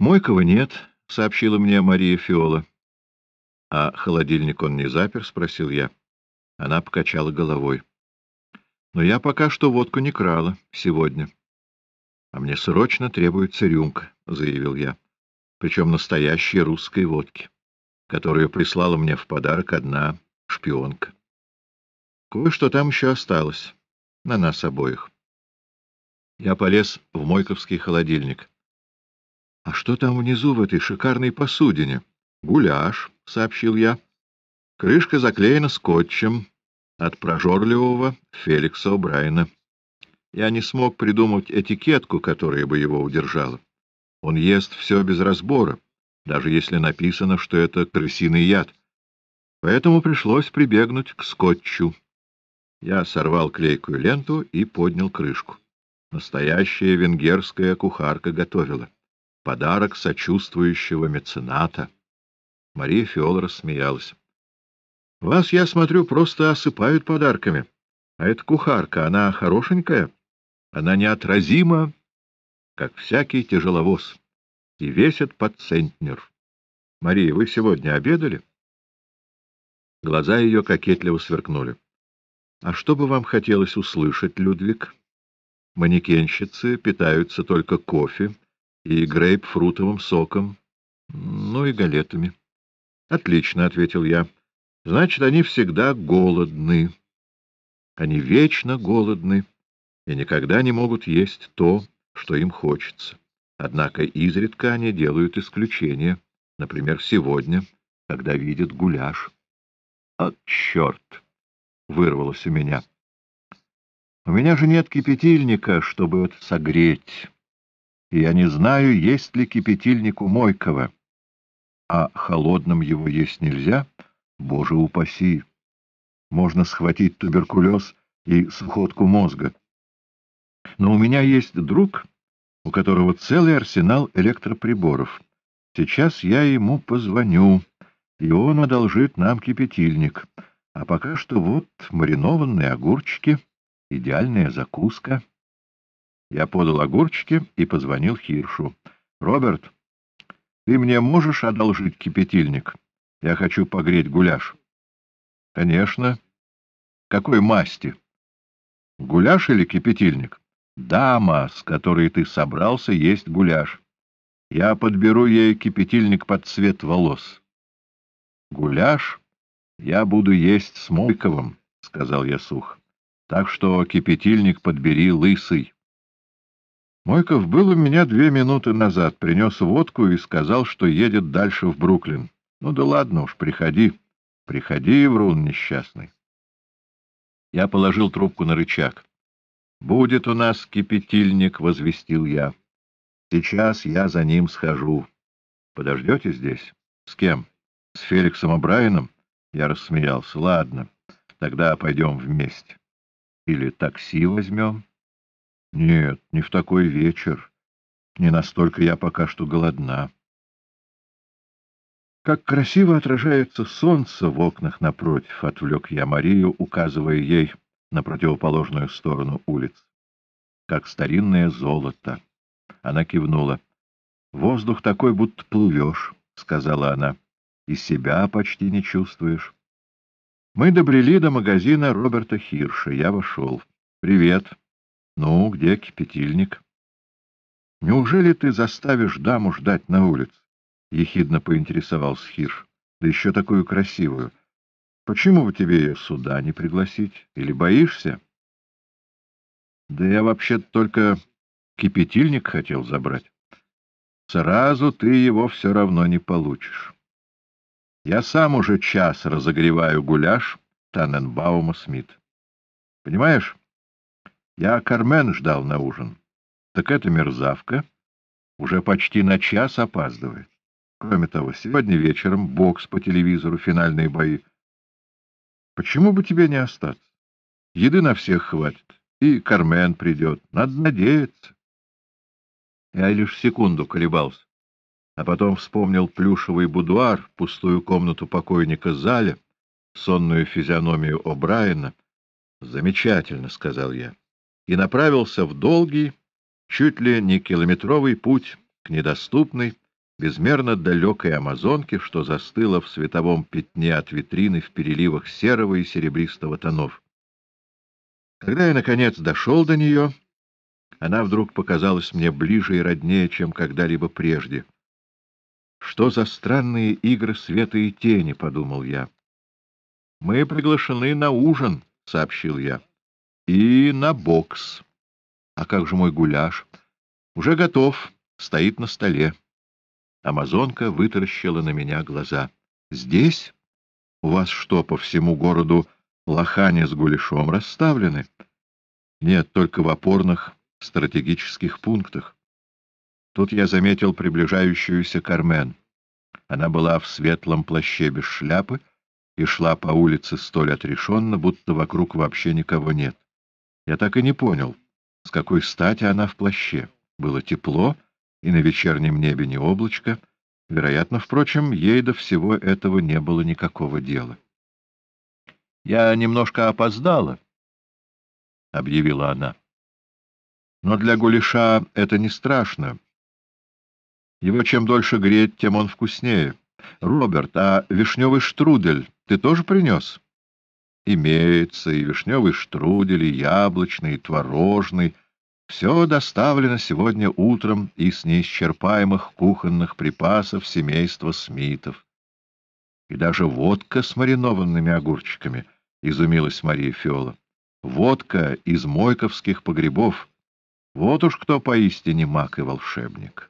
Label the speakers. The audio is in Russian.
Speaker 1: Мойкова нет, — сообщила мне Мария Фиола. — А холодильник он не запер? — спросил я. Она покачала головой. — Но я пока что водку не крала сегодня. — А мне срочно требуется рюмка, — заявил я. — Причем настоящей русской водки, которую прислала мне в подарок одна шпионка. Кое-что там еще осталось. На нас обоих. Я полез в мойковский холодильник. — А что там внизу в этой шикарной посудине? — Гуляш, — сообщил я. Крышка заклеена скотчем от прожорливого Феликса О'Брайена. Я не смог придумать этикетку, которая бы его удержала. Он ест все без разбора, даже если написано, что это крысиный яд. Поэтому пришлось прибегнуть к скотчу. Я сорвал клейкую ленту и поднял крышку. Настоящая венгерская кухарка готовила. Подарок сочувствующего мецената. Мария Фиола рассмеялась. — Вас, я смотрю, просто осыпают подарками. А эта кухарка, она хорошенькая? Она неотразима, как всякий тяжеловоз, и весит под центнер. Мария, вы сегодня обедали? Глаза ее кокетливо сверкнули. — А что бы вам хотелось услышать, Людвиг? Манекенщицы питаются только кофе и грейпфрутовым соком, ну и галетами. — Отлично, — ответил я. — Значит, они всегда голодны. Они вечно голодны и никогда не могут есть то, что им хочется. Однако изредка они делают исключения, например, сегодня, когда видят гуляш. — От черт! — вырвалось у меня. — У меня же нет кипятильника, чтобы это согреть и я не знаю, есть ли кипятильник у Мойкова. А холодным его есть нельзя? Боже упаси! Можно схватить туберкулез и сухотку мозга. Но у меня есть друг, у которого целый арсенал электроприборов. Сейчас я ему позвоню, и он одолжит нам кипятильник. А пока что вот маринованные огурчики, идеальная закуска — я подал огурчики и позвонил Хиршу. — Роберт, ты мне можешь одолжить кипятильник? Я хочу погреть гуляш. — Конечно. — Какой масти? — Гуляш или кипятильник? — Дама, с которой ты собрался есть гуляш. Я подберу ей кипятильник под цвет волос. — Гуляш я буду есть с Мойковым, — сказал я сух. — Так что кипятильник подбери лысый. Мойков был у меня две минуты назад, принес водку и сказал, что едет дальше в Бруклин. Ну да ладно уж, приходи. Приходи, врун несчастный. Я положил трубку на рычаг. «Будет у нас кипятильник», — возвестил я. «Сейчас я за ним схожу. Подождете здесь?» «С кем?» «С Феликсом О'Брайеном?» Я рассмеялся. «Ладно, тогда пойдем вместе. Или такси возьмем?» Нет, не в такой вечер. Не настолько я пока что голодна. Как красиво отражается солнце в окнах напротив, отвлек я Марию, указывая ей на противоположную сторону улиц. Как старинное золото. Она кивнула. Воздух такой, будто плывешь, — сказала она, — и себя почти не чувствуешь. Мы добрели до магазина Роберта Хирша. Я вошел. — Привет. Ну, где кипятильник? — Неужели ты заставишь даму ждать на улице? — ехидно поинтересовался Хирш. — Да еще такую красивую. Почему бы тебе ее сюда не пригласить? Или боишься? — Да я вообще-то только кипятильник хотел забрать. Сразу ты его все равно не получишь. Я сам уже час разогреваю гуляш Таненбаума Смит. Понимаешь? Я Кармен ждал на ужин. Так эта мерзавка уже почти на час опаздывает. Кроме того, сегодня вечером бокс по телевизору, финальные бои. Почему бы тебе не остаться? Еды на всех хватит, и Кармен придет. Надо надеяться. Я лишь секунду колебался, а потом вспомнил плюшевый будуар, пустую комнату покойника Заля, сонную физиономию О'Брайена. «Замечательно», — сказал я и направился в долгий, чуть ли не километровый путь к недоступной, безмерно далекой амазонки, что застыла в световом пятне от витрины в переливах серого и серебристого тонов. Когда я, наконец, дошел до нее, она вдруг показалась мне ближе и роднее, чем когда-либо прежде. «Что за странные игры света и тени?» — подумал я. «Мы приглашены на ужин», — сообщил я. «И на бокс. А как же мой гуляш?» «Уже готов, стоит на столе». Амазонка вытаращила на меня глаза. «Здесь? У вас что, по всему городу лохани с гуляшом расставлены?» «Нет, только в опорных стратегических пунктах». Тут я заметил приближающуюся Кармен. Она была в светлом плаще без шляпы и шла по улице столь отрешенно, будто вокруг вообще никого нет. Я так и не понял, с какой стати она в плаще. Было тепло, и на вечернем небе не облачко. Вероятно, впрочем, ей до всего этого не было никакого дела. — Я немножко опоздала, — объявила она. — Но для гуляша это не страшно. Его чем дольше греть, тем он вкуснее. Роберт, а вишневый штрудель ты тоже принес? Имеется и вишневый штрудель, и яблочный, и творожный. Все доставлено сегодня утром из неисчерпаемых кухонных припасов семейства Смитов. И даже водка с маринованными огурчиками, — изумилась Мария Фиола. Водка из мойковских погребов. Вот уж кто поистине маг и волшебник.